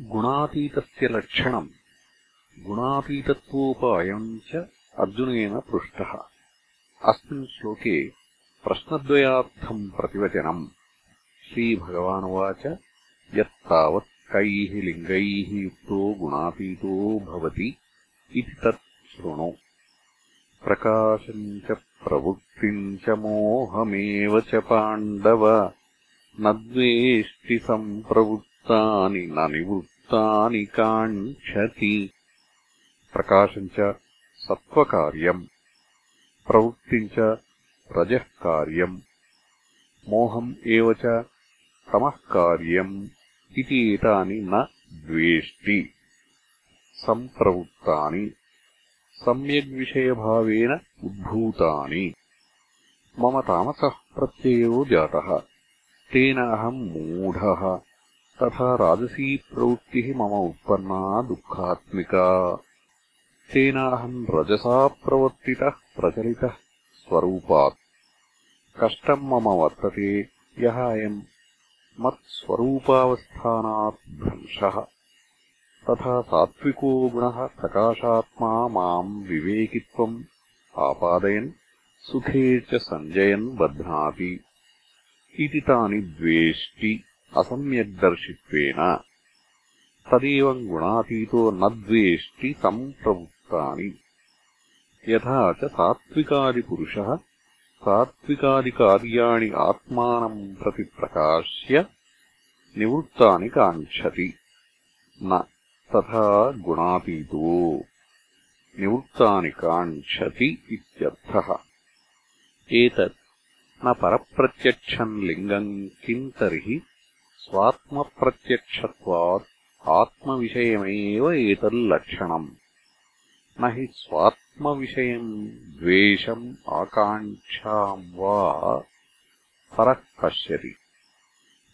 गुणातीतस्य लक्षणम् गुणातीतत्वोपायम् च अर्जुनेन पृष्टः। अस्मिन् श्लोके प्रश्नद्वयार्थम् प्रतिवचनम् श्रीभगवानुवाच यत्तावत् कैः लिङ्गैः युक्तो गुणातीतो भवति इति तत् शृणु। प्रकाशम् च प्रवृत्तिम् च मोहमेव च पाण्डव। न द्वेष्टि सम्प्रवृत्तानि न निवृत्तानि काङ्क्षति प्रकाशम् च सत्त्वकार्यम् प्रवृत्तिम् च रजः कार्यम् मोहम् एव च तमः कार्यम् इति एतानि न द्वेष्टि सम्प्रवृत्तानि सम्यग्विषयभावेन उद्भूतानि मम तामसः प्रत्ययो जातः तेन अहम् मूढः तथा राजसीप्रवृत्तिः मम उत्पन्ना दुःखात्मिका। तेन अहम् रजसा प्रवर्तितः प्रचलितः स्वरूपात्। कष्टम् मम वर्तते यः अयम् मत्स्वरूपावस्थानात् भ्रंशः। तथा सात्विको गुणः प्रकाशात्मा माम् विवेकित्वम् आपादयन् सुखे च सञ्जयन् बध्नाति। इति तानि द्वेष्टि असम्यग्दर्शित्वेन। तदेवम् गुणातीतो न द्वेष्टि सम्प्रवृत्तानि यथा च सात्विकादिपुरुषः सात्विकादिकार्याणि आत्मानम् प्रति प्रकाश्य निवृत्तानि काङ्क्षति। न तथा गुणातीतो निवृत्तानि काङ्क्षति इत्यर्थः। एतत् न परप्रत्यक्षम् लिङ्गम् किम् तर्हि स्वात्मप्रत्यक्षत्वात् आत्मविषयमेव एतल्लक्षणम्। न हि स्वात्मविषयम् द्वेषम् आकाङ्क्षाम् वा परः पश्यति